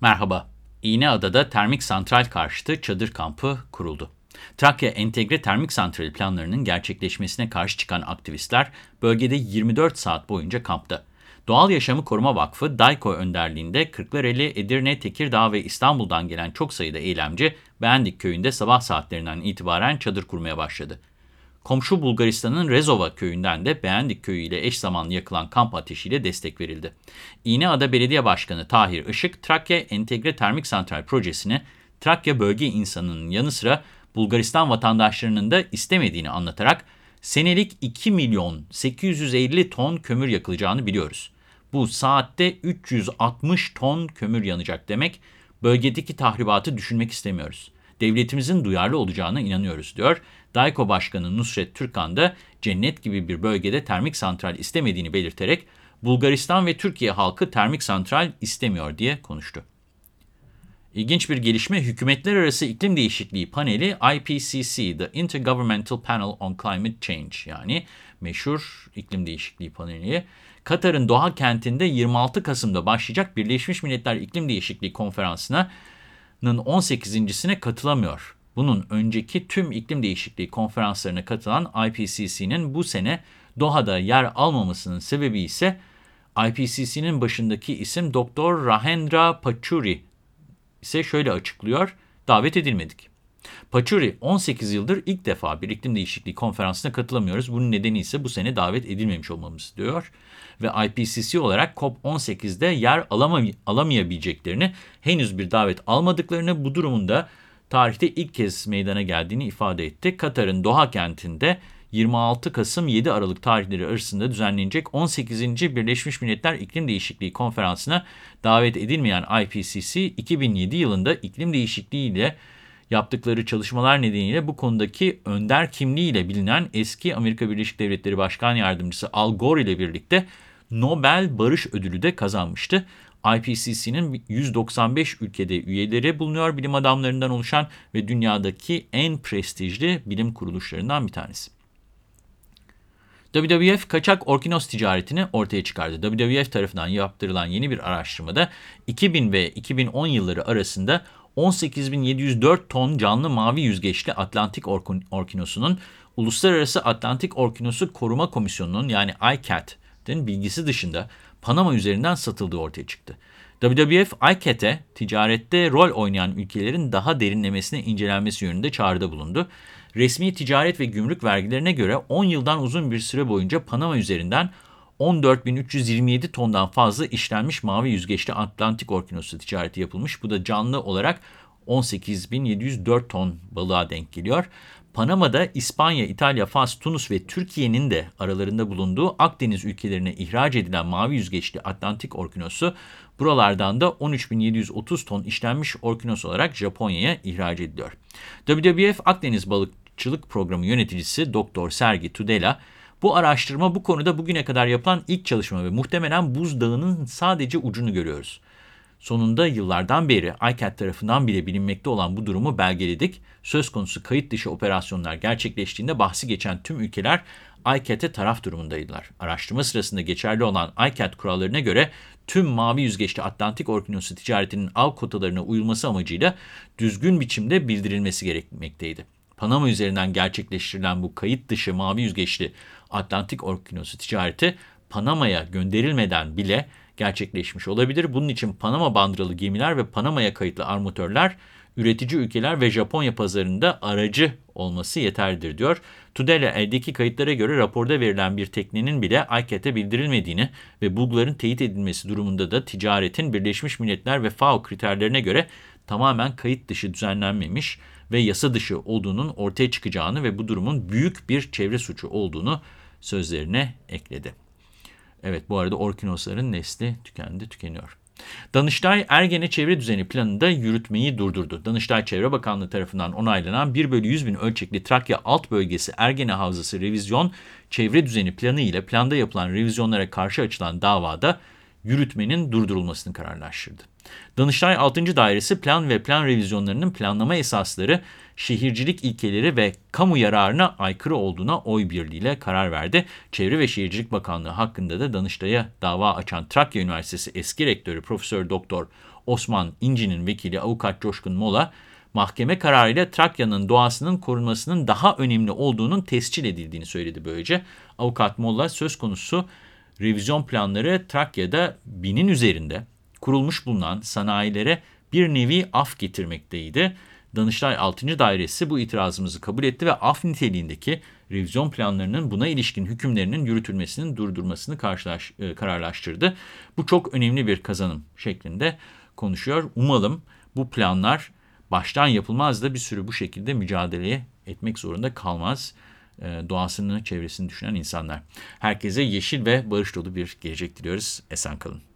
Merhaba. İğneada'da termik santral karşıtı çadır kampı kuruldu. Trakya Entegre Termik Santrali planlarının gerçekleşmesine karşı çıkan aktivistler bölgede 24 saat boyunca kampta. Doğal Yaşamı Koruma Vakfı, DAYKO önderliğinde Kırklareli, Edirne, Tekirdağ ve İstanbul'dan gelen çok sayıda eylemci, Beğendik köyünde sabah saatlerinden itibaren çadır kurmaya başladı. Komşu Bulgaristan'ın Rezova köyünden de Beğendik köyü ile eş zamanlı yakılan kamp ateşiyle destek verildi. İğneada Belediye Başkanı Tahir Işık, Trakya Entegre Termik Santral projesini Trakya bölge insanının yanı sıra Bulgaristan vatandaşlarının da istemediğini anlatarak senelik 2 milyon 850 ton kömür yakılacağını biliyoruz. Bu saatte 360 ton kömür yanacak demek, bölgedeki tahribatı düşünmek istemiyoruz. Devletimizin duyarlı olacağına inanıyoruz diyor. DAYKO Başkanı Nusret Türkan da cennet gibi bir bölgede termik santral istemediğini belirterek Bulgaristan ve Türkiye halkı termik santral istemiyor diye konuştu. İlginç bir gelişme, Hükümetler Arası İklim Değişikliği Paneli IPCC, The Intergovernmental Panel on Climate Change yani meşhur iklim değişikliği paneli, Katar'ın Doha kentinde 26 Kasım'da başlayacak Birleşmiş Milletler İklim Değişikliği Konferansı'nın 18.sine katılamıyor. Bunun önceki tüm iklim değişikliği konferanslarına katılan IPCC'nin bu sene Doha'da yer almamasının sebebi ise IPCC'nin başındaki isim Dr. Rahendra Pachuri ise şöyle açıklıyor, davet edilmedik. Pachuri 18 yıldır ilk defa bir iklim değişikliği konferansına katılamıyoruz. Bunun nedeni ise bu sene davet edilmemiş olmamız diyor. Ve IPCC olarak COP18'de yer alamay alamayabileceklerini, henüz bir davet almadıklarını, bu durumunda tarihte ilk kez meydana geldiğini ifade etti. Katar'ın Doha kentinde 26 Kasım 7 Aralık tarihleri arasında düzenlenecek 18. Birleşmiş Milletler İklim Değişikliği Konferansı'na davet edilmeyen IPCC 2007 yılında iklim değişikliği ile yaptıkları çalışmalar nedeniyle bu konudaki önder kimliğiyle bilinen eski Amerika Birleşik Devletleri Başkan Yardımcısı Al Gore ile birlikte Nobel Barış Ödülü de kazanmıştı. IPCC'nin 195 ülkede üyeleri bulunuyor bilim adamlarından oluşan ve dünyadaki en prestijli bilim kuruluşlarından bir tanesi. WWF kaçak orkinos ticaretini ortaya çıkardı. WWF tarafından yaptırılan yeni bir araştırmada 2000 ve 2010 yılları arasında 18.704 ton canlı mavi yüzgeçli Atlantik orkinosunun Uluslararası Atlantik Orkinosu Koruma Komisyonu'nun yani ICAT'ın bilgisi dışında Panama üzerinden satıldığı ortaya çıktı. WWF, ICAT'e ticarette rol oynayan ülkelerin daha derinlemesine incelenmesi yönünde çağrıda bulundu. Resmi ticaret ve gümrük vergilerine göre 10 yıldan uzun bir süre boyunca Panama üzerinden 14.327 tondan fazla işlenmiş mavi yüzgeçli Atlantik Orkinosu ticareti yapılmış. Bu da canlı olarak 18.704 ton balığa denk geliyor. Panama'da İspanya, İtalya, Fas, Tunus ve Türkiye'nin de aralarında bulunduğu Akdeniz ülkelerine ihraç edilen mavi yüzgeçli Atlantik orkinosu buralardan da 13.730 ton işlenmiş orkinos olarak Japonya'ya ihraç ediliyor. WWF Akdeniz Balıkçılık Programı yöneticisi Dr. Sergi Tudela, bu araştırma bu konuda bugüne kadar yapılan ilk çalışma ve muhtemelen buzdağının sadece ucunu görüyoruz. Sonunda yıllardan beri ICAT tarafından bile bilinmekte olan bu durumu belgeledik. Söz konusu kayıt dışı operasyonlar gerçekleştiğinde bahsi geçen tüm ülkeler ICAT'e taraf durumundaydılar. Araştırma sırasında geçerli olan ICAT kurallarına göre tüm mavi yüzgeçli Atlantik Orkinosu ticaretinin av kotalarına uyulması amacıyla düzgün biçimde bildirilmesi gerekmekteydi. Panama üzerinden gerçekleştirilen bu kayıt dışı mavi yüzgeçli Atlantik Orkinosu ticareti Panama'ya gönderilmeden bile gerçekleşmiş olabilir. Bunun için Panama bandıralı gemiler ve Panama'ya kayıtlı armatörler üretici ülkeler ve Japonya pazarında aracı olması yeterlidir diyor. Tudela eldeki kayıtlara göre raporda verilen bir teknenin bile ICAT'e bildirilmediğini ve bulguların teyit edilmesi durumunda da ticaretin Birleşmiş Milletler ve FAO kriterlerine göre tamamen kayıt dışı düzenlenmemiş ve yasa dışı olduğunun ortaya çıkacağını ve bu durumun büyük bir çevre suçu olduğunu sözlerine ekledi. Evet bu arada orkinosların nesli tükendi, tükeniyor. Danıştay Ergene Çevre Düzeni planında yürütmeyi durdurdu. Danıştay Çevre Bakanlığı tarafından onaylanan 1 bölü 100 bin ölçekli Trakya Alt Bölgesi Ergene Havzası Revizyon Çevre Düzeni planı ile planda yapılan revizyonlara karşı açılan davada yürütmenin durdurulmasını kararlaştırdı. Danıştay 6. Dairesi plan ve plan revizyonlarının planlama esasları, şehircilik ilkeleri ve kamu yararına aykırı olduğuna oy birliğiyle karar verdi. Çevre ve Şehircilik Bakanlığı hakkında da Danıştay'a dava açan Trakya Üniversitesi eski rektörü Profesör Doktor Osman İnci'nin vekili Avukat Coşkun Mola, mahkeme kararıyla Trakya'nın doğasının korunmasının daha önemli olduğunun tescil edildiğini söyledi böylece. Avukat Molla söz konusu revizyon planları Trakya'da binin üzerinde kurulmuş bulunan sanayilere bir nevi af getirmekteydi. Danıştay 6. Dairesi bu itirazımızı kabul etti ve af niteliğindeki revizyon planlarının buna ilişkin hükümlerinin yürütülmesinin durdurmasını karşılaş, e, kararlaştırdı. Bu çok önemli bir kazanım şeklinde konuşuyor. Umalım bu planlar baştan yapılmaz da bir sürü bu şekilde mücadeleye etmek zorunda kalmaz e, doğasını, çevresini düşünen insanlar. Herkese yeşil ve barış dolu bir gelecek diliyoruz. Esen kalın.